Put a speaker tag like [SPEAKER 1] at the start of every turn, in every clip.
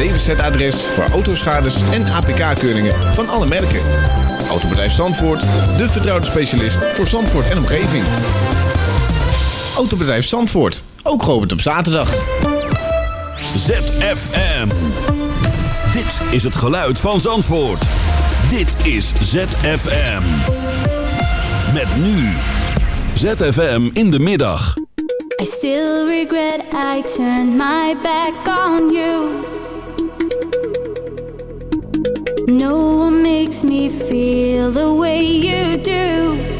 [SPEAKER 1] DWZ-adres voor autoschades en APK-keuringen van alle merken. Autobedrijf Zandvoort, de vertrouwde specialist voor Zandvoort en omgeving. Autobedrijf Zandvoort, ook geopend op zaterdag.
[SPEAKER 2] ZFM. Dit is het geluid van Zandvoort. Dit is ZFM. Met nu. ZFM in de middag.
[SPEAKER 3] I still regret I turned my back on you. No one makes me feel the way you do.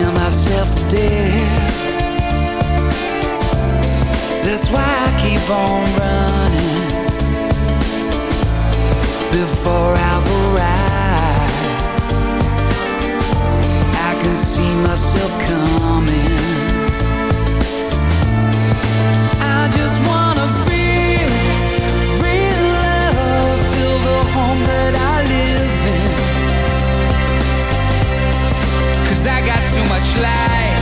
[SPEAKER 4] her. Myself to death. That's why I keep on running before I've. I can see myself coming. I just wanna feel real love, feel the home that I Cause I got too much life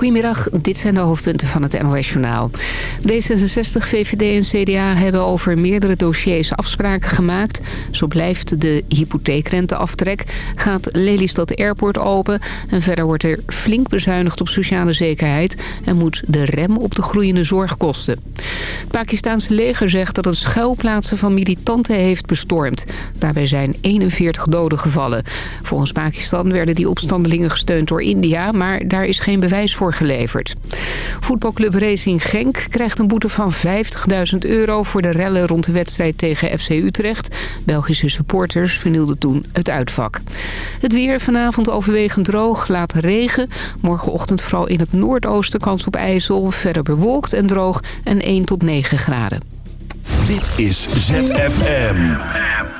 [SPEAKER 5] Goedemiddag, dit zijn de hoofdpunten van het NOS-journaal. D66, VVD en CDA hebben over meerdere dossiers afspraken gemaakt. Zo blijft de hypotheekrenteaftrek, gaat Lelystad Airport open... en verder wordt er flink bezuinigd op sociale zekerheid... en moet de rem op de groeiende zorg kosten. Het Pakistanse leger zegt dat het schuilplaatsen van militanten heeft bestormd. Daarbij zijn 41 doden gevallen. Volgens Pakistan werden die opstandelingen gesteund door India... maar daar is geen bewijs voor geleverd. Voetbalclub Racing Genk krijgt een boete van 50.000 euro... voor de rellen rond de wedstrijd tegen FC Utrecht. Belgische supporters vernielden toen het uitvak. Het weer vanavond overwegend droog, laat regen. Morgenochtend vooral in het noordoosten kans op ijzel. Verder bewolkt en droog en 1 tot 9 graden.
[SPEAKER 2] Dit is ZFM.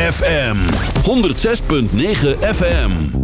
[SPEAKER 2] ZFM 106.9 FM.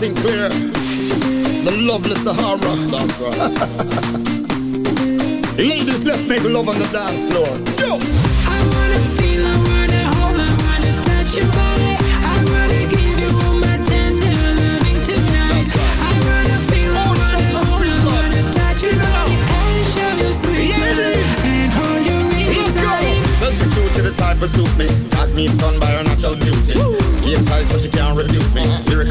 [SPEAKER 6] Sinclair. The lovely Sahara. That's right. Ladies, let's make love on the dance floor. Yo.
[SPEAKER 7] I wanna feel, I wanna hold, I wanna touch your body. I wanna give you all my tender loving tonight. I wanna feel, I oh, wanna hold, I wanna touch your body and show you sweet love and hold you really
[SPEAKER 6] Let's go.
[SPEAKER 7] tight.
[SPEAKER 6] Substitute to the type of suit me. Got me stunned by her natural beauty. So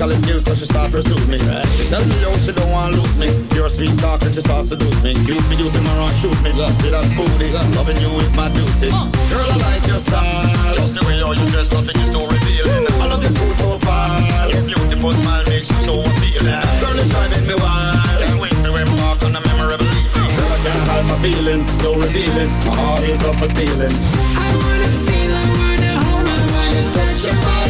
[SPEAKER 6] Lyrical skills so she start pursue me. She tell me yo she don't want to lose me. Pure sweet talk and she starts seduce me. You be using my run shoot me. Love. See that booty. Loving you is my duty. Girl I like your style. Just the way how you dress, nothing is so revealing. I love your cool profile. Your beautiful smile makes you so appealing. Girl it's driving me wild. Can't wait to embark on a memorable evening. Girl I can't hide my feeling, so revealing. My heart is up for stealing.
[SPEAKER 7] I wanna feel, I wanna hold, I wanna touch your body.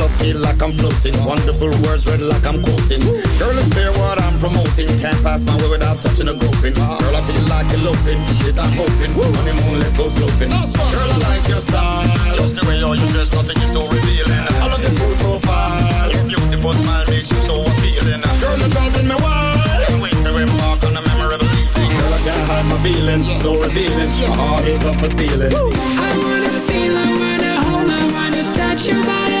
[SPEAKER 6] Sense of feel like I'm floating. Wonderful words read like I'm quoting. Girl, it's clear what I'm promoting. Can't pass my way without touching a groping. Girl, I feel like eloping. Yes, I'm hoping. Honeymoon, let's go sloping. Girl, I like your style. Just the way all you dress, nothing is so revealing. I love your cool profile. Your beautiful smile makes you so appealing. Girl, you're driving me wild. Can't wait to embark on a memorable evening. Girl, I can't hide my feeling. So revealing. My heart is up for stealing.
[SPEAKER 3] I wanna feel, I wanna hold, I wanna touch your body.